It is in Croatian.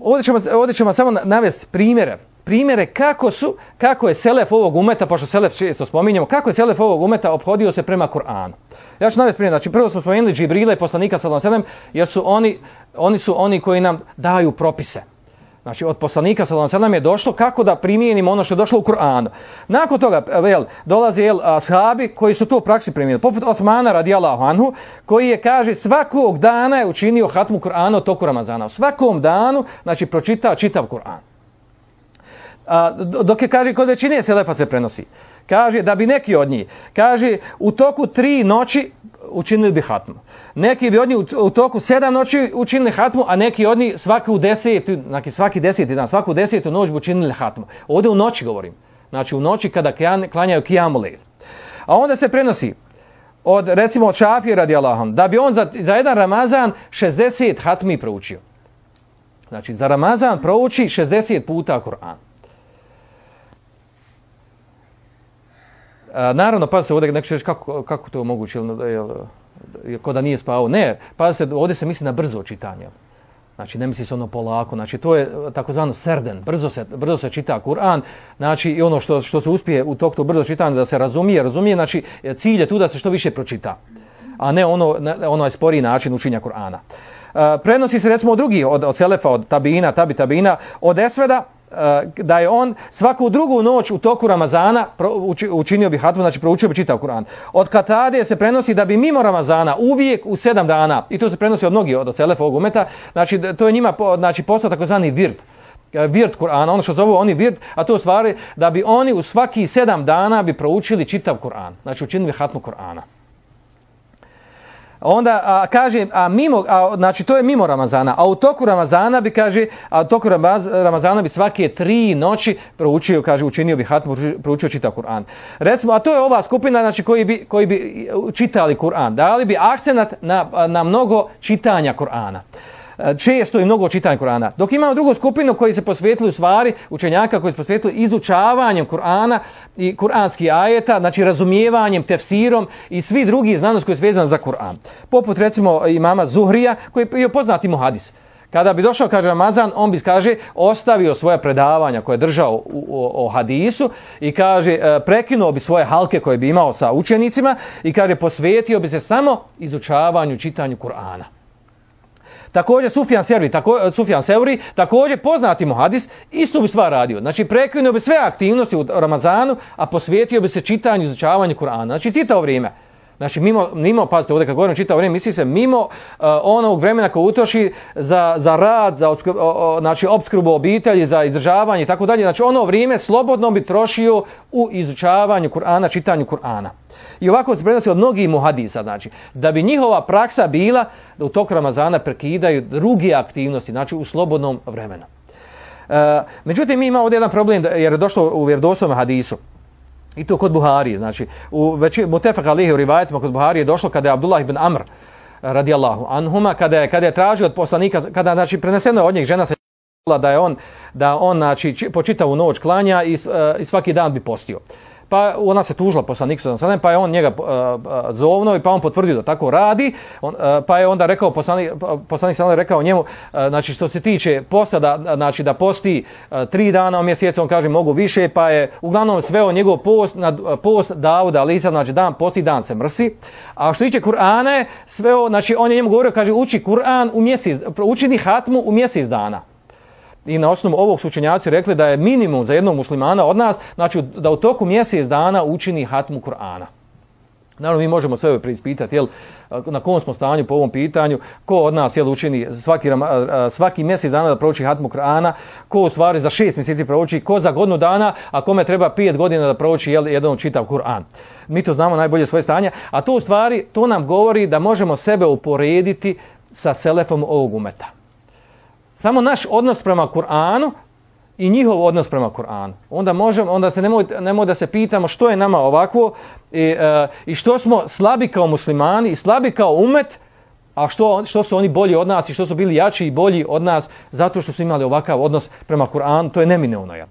ovdje ćemo, ovdje ćemo samo navesti primjere. Primjere kako su, kako je Selef ovog umeta, pošto Selef često spominjemo, kako je Selef ovog umeta obhodio se prema Kur'anu. Ja ću navesti primjer, znači prvo smo spomenuli Džibrila i poslanika sallallahu jer su oni, oni su oni koji nam daju propise. Znači od poslanika sallallahu je došlo kako da primijenimo ono što je došlo u Kur'anu. Nakon toga vel, dolazi el ashabi koji su to u praksi primijenili. Poput Otmana radijallahu anhu koji je kaže svakog dana je učinio hatmu Kur'ana od toku Ramazana. U svakom danu znači pročita čitav Kur'an. Dok je kaže kod većine selefa se prenosi. Kaže da bi neki od njih, kaže u toku tri noći učinili bi hatmu. Neki bi od njih u toku sedam noći učinili hatmu, a neki od njih svaku desetu, znači svaki deseti dan, svaku desetu noć bi učinili hatmu. Ovdje u noći govorim. Znači u noći kada klanjaju kijamu. A onda se prenosi od recimo od Šafije radi Allahom, da bi on za, za jedan Ramazan 60 hatmi proučio. Znači za Ramazan prouči 60 puta Kur'an. Naravno, pa se ovdje neko reći kako, kako to je moguće, jel, ko da nije spavao. Ne, pa se, ovdje se misli na brzo čitanje. Znači, ne misli se ono polako. Znači, to je takozvano serden. Brzo se, brzo se čita Kur'an. Znači, i ono što, što se uspije u tog to brzo čitanje da se razumije, razumije. Znači, cilj je tu da se što više pročita. A ne ono, je sporiji način učenja Kur'ana. prenosi se recimo od drugih, od, od Selefa, od Tabina, Tabi Tabina, od Esveda, da je on svaku drugu noć u toku Ramazana učinio bi hatmu, znači proučio bi čitav Kur'an. Od Katade se prenosi da bi mimo Ramazana uvijek u sedam dana, i to se prenosi od mnogih od Celefa ovog umeta, znači to je njima znači, postao takozvani virt eh, virt Kur'ana, ono što zovu oni virt, a to u stvari da bi oni u svaki sedam dana bi proučili čitav Kur'an, znači učinili hatmu Kur'ana. Onda a, kaže, a mimo, a, znači to je mimo Ramazana, a u toku Ramazana bi, kaže, a u toku Ramazana bi svake tri noći proučio, kaže, učinio bi hatmu, proučio čitav Kur'an. Recimo, a to je ova skupina, znači, koji bi, koji bi čitali Kur'an. Dali bi akcenat na, na mnogo čitanja Kur'ana često i mnogo čitanja Kur'ana. Dok imamo drugu skupinu koji se posvetili u stvari učenjaka koji se posvetili izučavanjem Kur'ana i kuranskih ajeta, znači razumijevanjem, tefsirom i svi drugi znanosti koji su vezani za Kur'an. Poput recimo imama Zuhrija koji je poznati mu hadis. Kada bi došao, kaže Ramazan, on bi, kaže, ostavio svoja predavanja koje je držao u, o, o, hadisu i kaže, e, prekinuo bi svoje halke koje bi imao sa učenicima i kaže, posvetio bi se samo izučavanju, čitanju Kur'ana. Također Sufjan Seuri, tako, Sufjan Seuri, također poznati mu hadis, isto bi stvar radio. Znači prekinuo bi sve aktivnosti u Ramazanu, a posvetio bi se čitanju i izučavanju Kur'ana. Znači čitao vrijeme. Znači, mimo, mimo, pazite, ovdje kad govorim čitao vrijeme, misli se mimo uh, onog vremena koji utroši za, za rad, za opskrbu, znači, opskrbu obitelji, za izdržavanje i tako dalje. Znači, ono vrijeme slobodno bi trošio u izučavanju Kur'ana, čitanju Kur'ana. I ovako se prenosi od mnogih muhadisa, znači, da bi njihova praksa bila da u toku Ramazana prekidaju druge aktivnosti, znači u slobodnom vremenu. Uh, međutim, mi imamo ovdje jedan problem jer je došlo u vjerodostojnom hadisu. I to kod Buhari, znači u veći mutefak alihi u rivajetima kod Buhari je došlo kada je Abdullah ibn Amr radijallahu anhuma kada je kada je tražio od poslanika kada znači preneseno je od njih žena se da je on da on znači po čitavu noć klanja i, uh, i svaki dan bi postio pa ona se tužila poslanik sallallahu pa je on njega uh, zovno i pa on potvrdio da tako radi, on, uh, pa je onda rekao poslanik poslanik sallallahu rekao njemu, znači što se tiče posta da znači da posti tri dana u mjesecu, on kaže mogu više, pa je uglavnom sveo njegov post na post Davuda Alisa, znači dan posti dan se mrsi. A što tiče Kur'ana, sveo, znači on je njemu govorio, kaže uči Kur'an u mjesec, učini hatmu u mjesec dana i na osnovu ovog su učenjaci rekli da je minimum za jednog muslimana od nas, znači da u toku mjesec dana učini hatmu Kur'ana. Naravno, mi možemo sve preispitati, jel, na kom smo stanju po ovom pitanju, ko od nas jel, učini svaki, svaki mjesec dana da prouči hatmu Kur'ana, ko u stvari za šest mjeseci prouči, ko za godinu dana, a kome treba pet godina da prouči jel, jedan čitav Kur'an. Mi to znamo najbolje svoje stanje, a to u stvari, to nam govori da možemo sebe uporediti sa selefom ovog umeta. Samo naš odnos prema Kur'anu i njihov odnos prema Kur'anu. Onda možemo, onda se nemoj, nemoj da se pitamo što je nama ovako i, e, i što smo slabi kao muslimani i slabi kao umet, a što, što su oni bolji od nas i što su bili jači i bolji od nas zato što su imali ovakav odnos prema Kur'anu, to je neminovno. Ja.